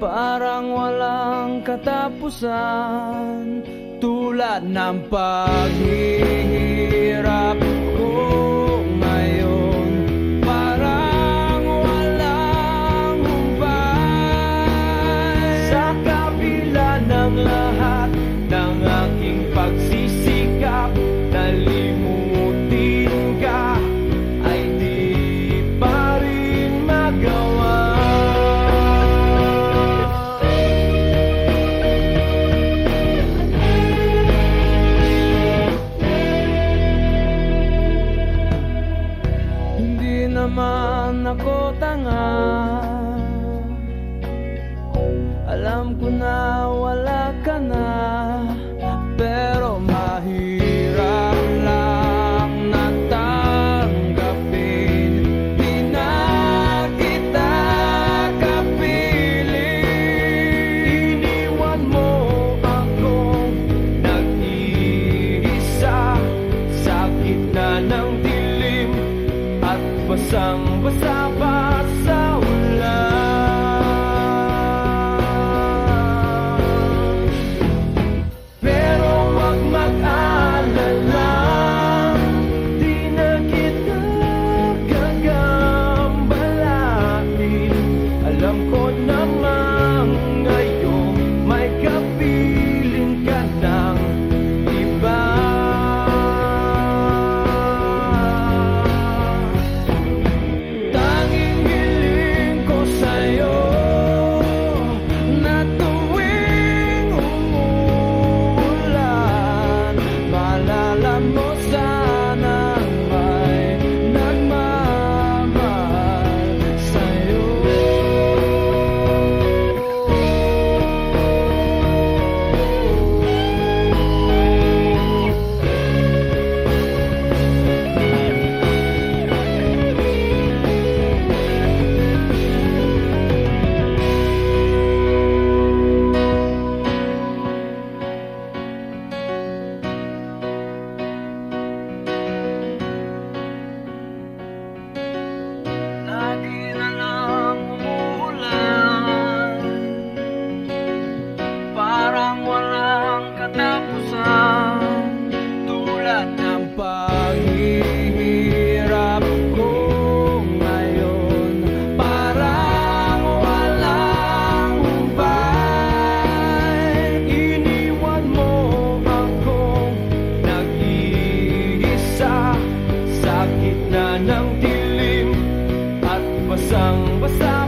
Parang walang katapusan. Tulad ng paghihirap ko. naman ako tanga. Alam ko na wala ka na. sang besapa. fly.